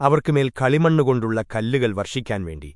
അവർക്കുമേൽ കളിമണ്ണുകൊണ്ടുള്ള കല്ലുകൾ വർഷിക്കാൻ വേണ്ടി.